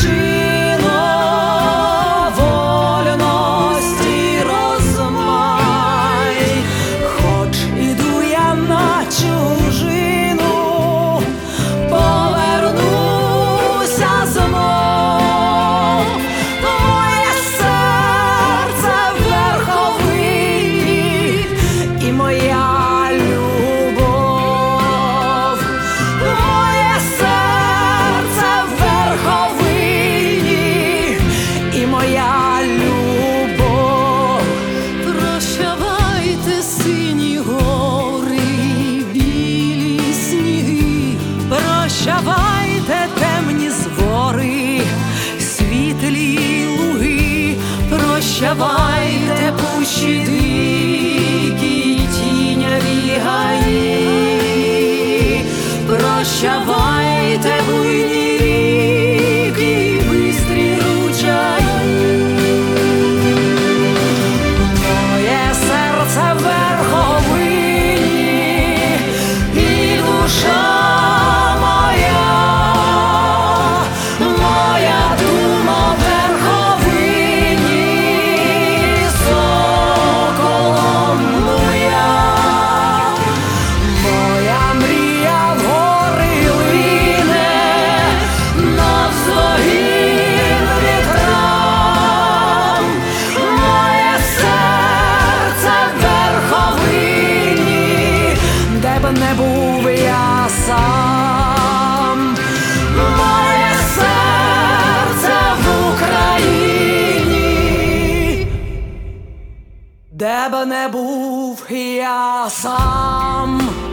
心。you де б не був я сам.